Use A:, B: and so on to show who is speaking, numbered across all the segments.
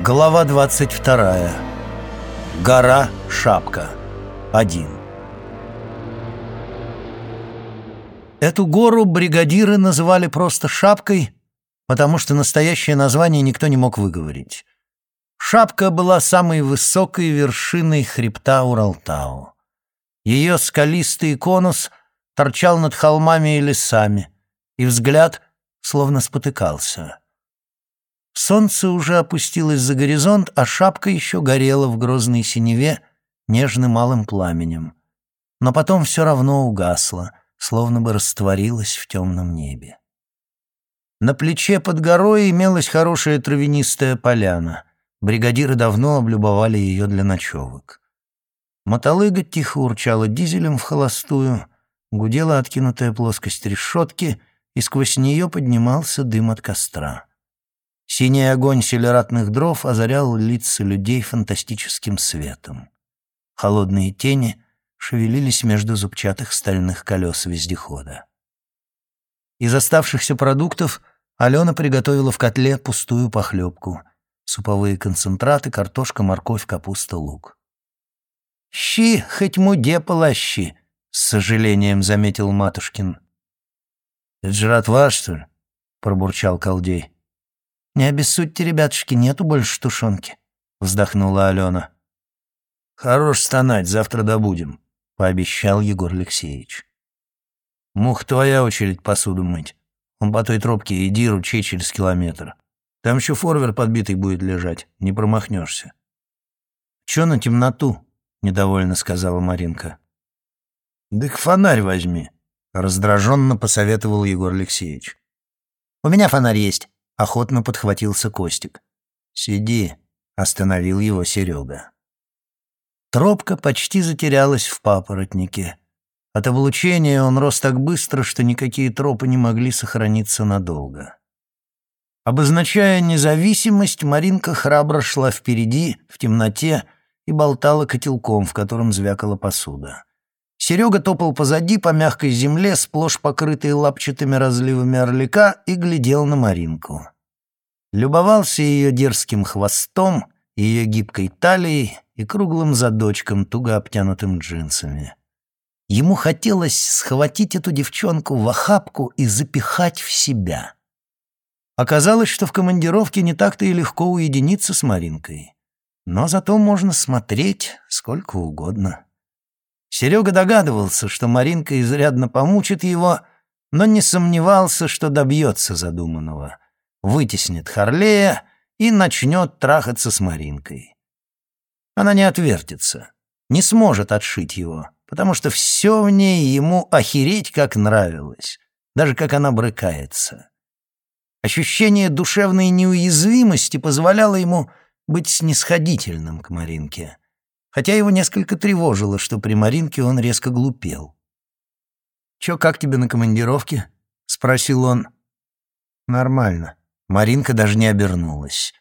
A: Глава 22. Гора Шапка. 1. Эту гору бригадиры называли просто Шапкой, потому что настоящее название никто не мог выговорить. Шапка была самой высокой вершиной хребта Уралтау. Ее скалистый конус торчал над холмами и лесами, и взгляд словно спотыкался. Солнце уже опустилось за горизонт, а шапка еще горела в грозной синеве нежным малым пламенем. Но потом все равно угасла, словно бы растворилась в темном небе. На плече под горой имелась хорошая травянистая поляна. Бригадиры давно облюбовали ее для ночевок. Мотолыга тихо урчала дизелем в холостую, гудела откинутая плоскость решетки, и сквозь нее поднимался дым от костра. Синий огонь селератных дров озарял лица людей фантастическим светом. Холодные тени шевелились между зубчатых стальных колес вездехода. Из оставшихся продуктов Алена приготовила в котле пустую похлебку, суповые концентраты, картошка, морковь, капуста, лук. «Щи хоть муде полощи», — с сожалением заметил Матушкин. «Это жратва, что ли?» — пробурчал колдей. «Не обессудьте, ребятушки, нету больше тушенки», — вздохнула Алена. «Хорош стонать, завтра добудем», — пообещал Егор Алексеевич. «Мух, твоя очередь посуду мыть. Он по той тропке иди ручей через километр. Там еще форвер подбитый будет лежать, не промахнешься». «Че на темноту?» — недовольно сказала Маринка. «Да фонарь возьми», — раздраженно посоветовал Егор Алексеевич. «У меня фонарь есть», Охотно подхватился Костик. «Сиди», — остановил его Серега. Тропка почти затерялась в папоротнике. От облучения он рос так быстро, что никакие тропы не могли сохраниться надолго. Обозначая независимость, Маринка храбро шла впереди, в темноте, и болтала котелком, в котором звякала посуда. Серега топал позади по мягкой земле, сплошь покрытой лапчатыми разливами орлика, и глядел на Маринку. Любовался ее дерзким хвостом, ее гибкой талией и круглым задочком, туго обтянутым джинсами. Ему хотелось схватить эту девчонку в охапку и запихать в себя. Оказалось, что в командировке не так-то и легко уединиться с Маринкой. Но зато можно смотреть сколько угодно. Серега догадывался, что Маринка изрядно помучит его, но не сомневался, что добьется задуманного. Вытеснит Харлея и начнет трахаться с Маринкой. Она не отвертится, не сможет отшить его, потому что все в ней ему охереть как нравилось, даже как она брыкается. Ощущение душевной неуязвимости позволяло ему быть снисходительным к Маринке — хотя его несколько тревожило, что при Маринке он резко глупел. «Чё, как тебе на командировке?» — спросил он. «Нормально». Маринка даже не обернулась.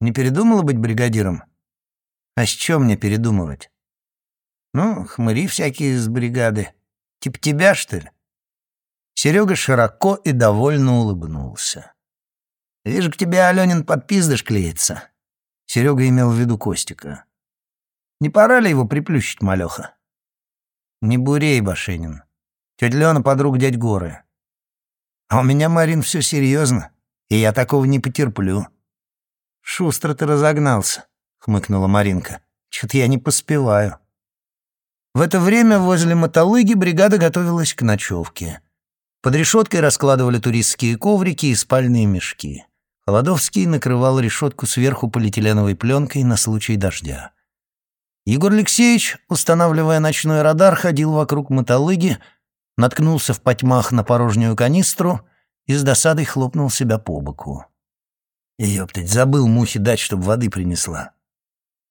A: «Не передумала быть бригадиром?» «А с чем мне передумывать?» «Ну, хмыри всякие из бригады. Тип тебя, что ли?» Серега широко и довольно улыбнулся. «Вижу, к тебе, Аленин, подпиздыш клеится». Серега имел в виду Костика. Не пора ли его приплющить, малеха? Не бурей, Башенин. Тетя Лена подруг дядь Горы. А у меня, Марин, все серьезно, и я такого не потерплю. Шустро ты разогнался, хмыкнула Маринка. Чё-то я не поспеваю. В это время возле мотолыги бригада готовилась к ночевке. Под решеткой раскладывали туристские коврики и спальные мешки. Холодовский накрывал решетку сверху полиэтиленовой пленкой на случай дождя. Егор Алексеевич, устанавливая ночной радар, ходил вокруг мотолыги, наткнулся в потьмах на порожнюю канистру и с досадой хлопнул себя по боку. «Ёптать, забыл мухе дать, чтобы воды принесла».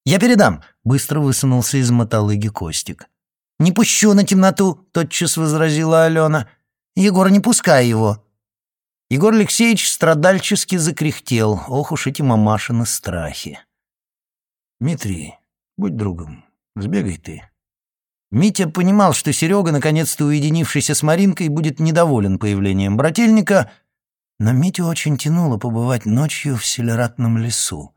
A: «Я передам!» — быстро высунулся из мотолыги Костик. «Не пущу на темноту!» — тотчас возразила Алена. «Егор, не пускай его!» Егор Алексеевич страдальчески закряхтел. Ох уж эти мамашины страхи. «Дмитрий, Будь другом, сбегай ты». Митя понимал, что Серега, наконец-то уединившийся с Маринкой, будет недоволен появлением брательника, но Митю очень тянуло побывать ночью в селератном лесу.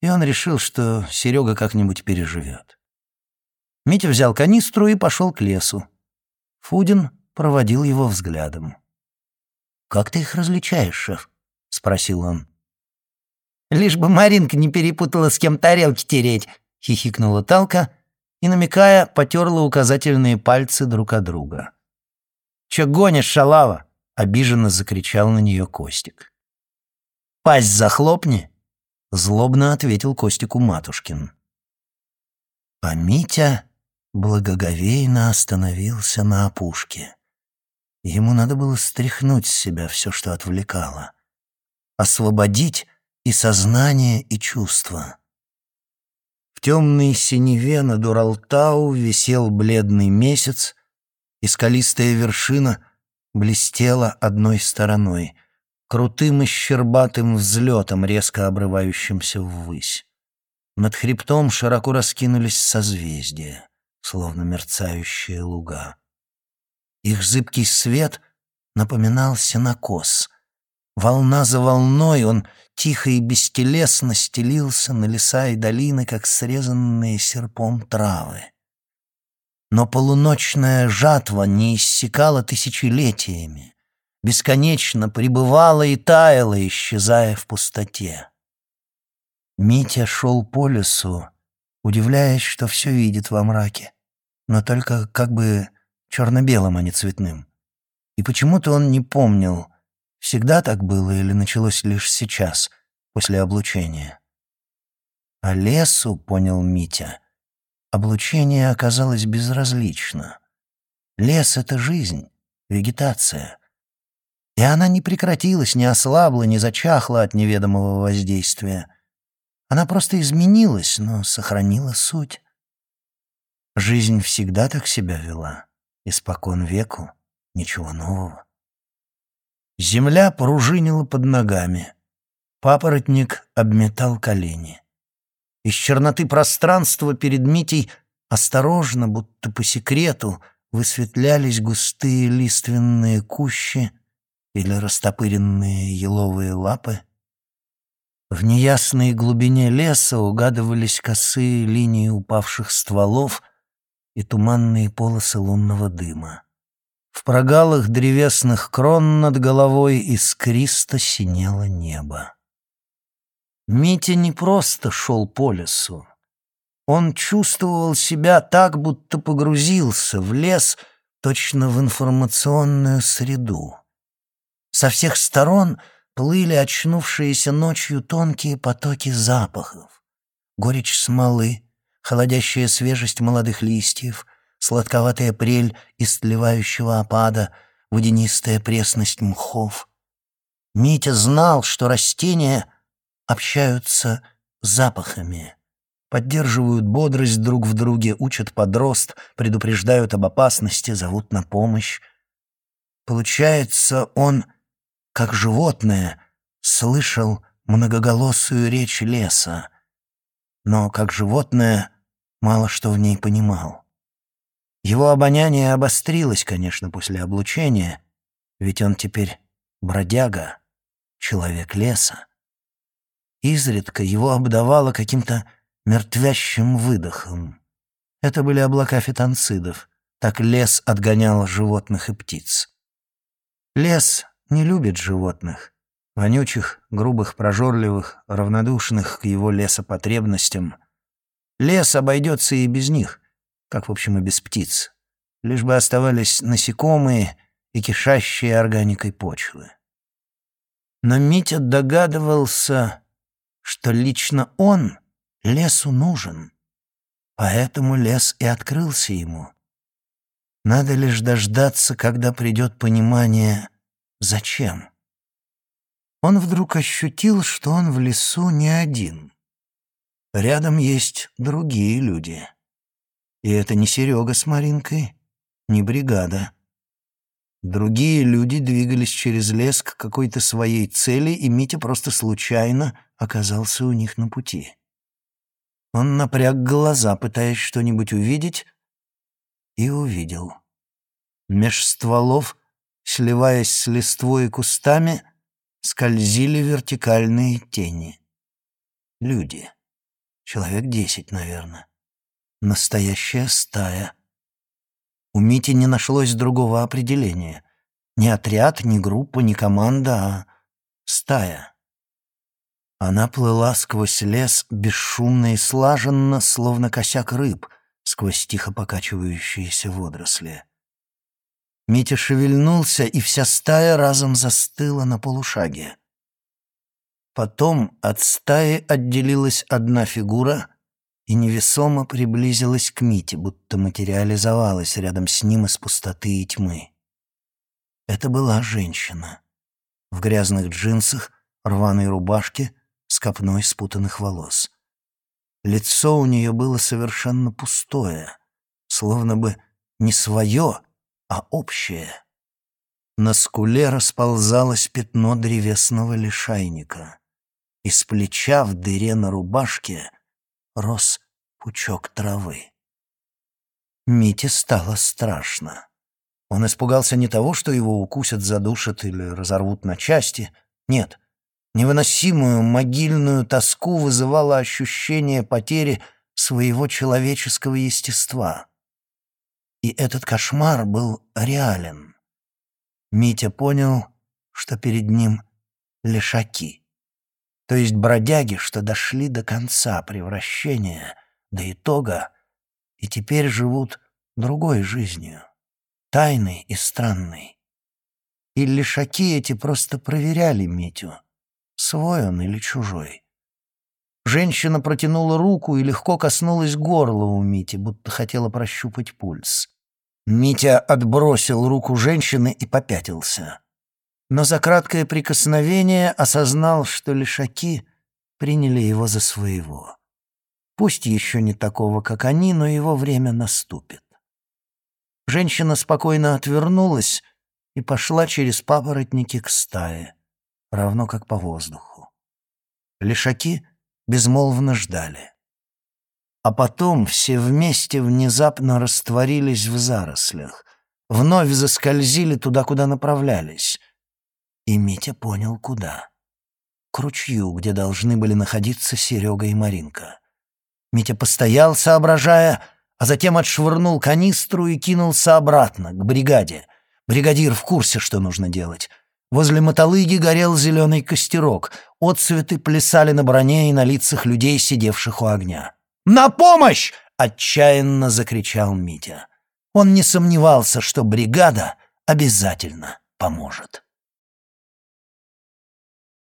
A: и он решил, что Серега как-нибудь переживет. Митя взял канистру и пошел к лесу. Фудин проводил его взглядом. «Как ты их различаешь, шеф?» — спросил он.
B: «Лишь бы Маринка не перепутала, с кем тарелки тереть», —
A: хихикнула Талка и, намекая, потерла указательные пальцы друг от друга. «Че гонишь, шалава?» — обиженно закричал на нее Костик. «Пасть захлопни!» — злобно ответил Костику Матушкин. А Митя благоговейно остановился на опушке. Ему надо было стряхнуть с себя все, что отвлекало. Освободить и сознание, и чувства. Темной синеве над Уралтау висел бледный месяц, и скалистая вершина блестела одной стороной, крутым и щербатым взлетом, резко обрывающимся ввысь. Над хребтом широко раскинулись созвездия, словно мерцающие луга. Их зыбкий свет напоминал сенокос. Волна за волной он тихо и бестелесно стелился на леса и долины, как срезанные серпом травы. Но полуночная жатва не иссякала тысячелетиями, бесконечно пребывала и таяла, исчезая в пустоте. Митя шел по лесу, удивляясь, что все видит во мраке, но только как бы черно-белым, а не цветным. И почему-то он не помнил, всегда так было или началось лишь сейчас, после облучения. А лесу, понял Митя, облучение оказалось безразлично. Лес — это жизнь, вегетация. И она не прекратилась, не ослабла, не зачахла от неведомого воздействия. Она просто изменилась, но сохранила суть. Жизнь всегда так себя вела. Испокон веку ничего нового. Земля пружинила под ногами. Папоротник обметал колени. Из черноты пространства перед Митей осторожно, будто по секрету, высветлялись густые лиственные кущи или растопыренные еловые лапы. В неясной глубине леса угадывались косые линии упавших стволов — и туманные полосы лунного дыма. В прогалах древесных крон над головой искристо синело небо. Митя не просто шел по лесу. Он чувствовал себя так, будто погрузился в лес, точно в информационную среду. Со всех сторон плыли очнувшиеся ночью тонкие потоки запахов. Горечь смолы, холодящая свежесть молодых листьев, сладковатая прель истлевающего опада, водянистая пресность мхов. Митя знал, что растения общаются запахами, поддерживают бодрость друг в друге, учат подрост, предупреждают об опасности, зовут на помощь. Получается, он, как животное, слышал многоголосую речь леса, но, как животное, мало что в ней понимал. Его обоняние обострилось, конечно, после облучения, ведь он теперь бродяга, человек леса. Изредка его обдавало каким-то мертвящим выдохом. Это были облака фитонцидов. Так лес отгонял животных и птиц. Лес не любит животных. Вонючих, грубых, прожорливых, равнодушных к его лесопотребностям. Лес обойдется и без них, как, в общем, и без птиц, лишь бы оставались насекомые и кишащие органикой почвы. Но Митя догадывался, что лично он лесу нужен, поэтому лес и открылся ему. Надо лишь дождаться, когда придет понимание «зачем?». Он вдруг ощутил, что он в лесу не один. Рядом есть другие люди. И это не Серега с Маринкой, не бригада. Другие люди двигались через лес к какой-то своей цели, и Митя просто случайно оказался у них на пути. Он напряг глаза, пытаясь что-нибудь увидеть, и увидел. Меж стволов, сливаясь с листвой и кустами, скользили вертикальные тени. Люди. Человек десять, наверное. Настоящая стая. У Мити не нашлось другого определения. Ни отряд, ни группа, ни команда, а стая. Она плыла сквозь лес бесшумно и слаженно, словно косяк рыб, сквозь тихо покачивающиеся водоросли. Митя шевельнулся, и вся стая разом застыла на полушаге. Потом от стаи отделилась одна фигура и невесомо приблизилась к Мите, будто материализовалась рядом с ним из пустоты и тьмы. Это была женщина. В грязных джинсах, рваной рубашке, с копной спутанных волос. Лицо у нее было совершенно пустое, словно бы не свое, а общее. На скуле расползалось пятно древесного лишайника. Из плеча в дыре на рубашке рос пучок травы. Мите стало страшно. Он испугался не того, что его укусят, задушат или разорвут на части. Нет, невыносимую могильную тоску вызывало ощущение потери своего человеческого естества. И этот кошмар был реален. Митя понял, что перед ним лишаки. То есть бродяги, что дошли до конца превращения, до итога, и теперь живут другой жизнью, тайной и странной. И лишаки эти просто проверяли Митю, свой он или чужой. Женщина протянула руку и легко коснулась горла у Мити, будто хотела прощупать пульс. Митя отбросил руку женщины и попятился. Но за краткое прикосновение осознал, что лишаки приняли его за своего. Пусть еще не такого, как они, но его время наступит. Женщина спокойно отвернулась и пошла через папоротники к стае, равно как по воздуху. Лишаки безмолвно ждали. А потом все вместе внезапно растворились в зарослях, вновь заскользили туда, куда направлялись. И Митя понял, куда. К ручью, где должны были находиться Серега и Маринка. Митя постоял, соображая, а затем отшвырнул канистру и кинулся обратно, к бригаде. Бригадир в курсе, что нужно делать. Возле мотолыги горел зеленый костерок. Отцветы плясали на броне и на лицах людей, сидевших у огня. «На помощь!» — отчаянно закричал Митя. Он не сомневался, что бригада обязательно поможет.